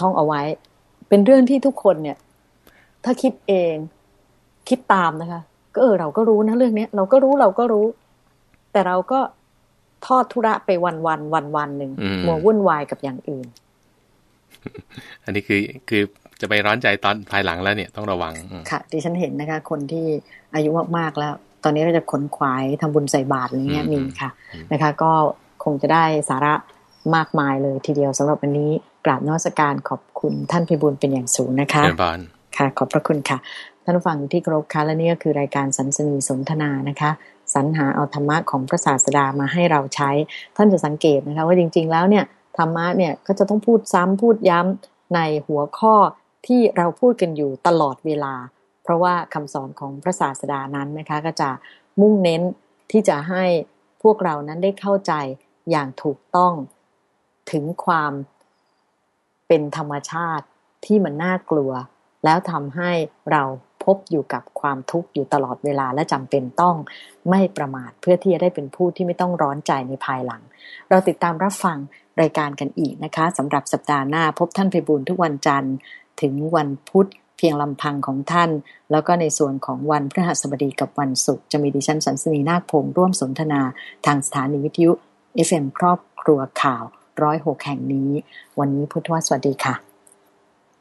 A: ท่องเอาไว้ เป็นเรื่องที่ทุกคนเนี่ย ถ้าคิดเองคิดตามนะคะ ก็เออเราก็รู้นะเรื่องเนี้ยเราก็รู้เราก็รู้ แต่เราก็ทอดทุระไปวันวันวันวันๆหนึ่ง
B: อืม
A: มัววุ่นวายกับอย่างอื่น
B: อันนี้คือคือจะไปร้อนใจตอนภายหลังแล้วเนี่ยต้องระวังอืม
A: ค่ะดิฉันเห็นนะคะ คนที่อายุมากๆแล้ว ตอนนี้ก็จะขนขวายทำบุญใส่บาตรอะไรเงี้ยมีค่ะนะคะ ก็ คงจะได้สาระมากมายเลยทีเดียวสำหรับวันนี้กราบนมัสการขอบคุณท่านพิบูลเป็นอย่างสูงนะคะ
B: เจริญพร
A: ค่ะ ขอบพระคุณค่ะ ท่านผู้ฟังที่เคารพค่ะและนี่ก็คือรายการสันสนีสนทนานะคะ สรรหาเอาธรรมะของพระศาสดามาให้เราใช้ ท่านจะสังเกตนะคะว่าจริง ๆ แล้วเนี่ยธรรมะเนี่ยก็จะต้องพูดซ้ำพูดย้ำในหัวข้อที่เราพูดกันอยู่ตลอดเวลา เพราะว่าคำสอนของพระศาสดานั้นนะคะ ก็จะมุ่งเน้นที่จะให้พวกเรานั้นได้เข้าใจ อย่างถูกต้องถึงความเป็นธรรมชาติที่มันน่ากลัว แล้วทำให้เราพบอยู่กับความทุกข์อยู่ตลอดเวลาและจำเป็นต้องไม่ประมาทเพื่อที่จะได้เป็นผู้ที่ไม่ต้องร้อนใจในภายหลัง เราติดตามรับฟังรายการกันอีกนะคะสำหรับสัปดาห์หน้าพบท่านไพบูลทุกวันจันทร์ ถึงวันพุธเพียงลำพังของท่าน แล้วก็ในส่วนของวันพฤหัสบดีกับวันศุกร์จะมีดิฉันสันสนีนาคพงศ์ร่วมสนทนาทางสถานีวิทยุ FM ครอบครัวข่าวร้อยหกแห่งนี้ วันนี้พุทธวสวัสดีค่ะ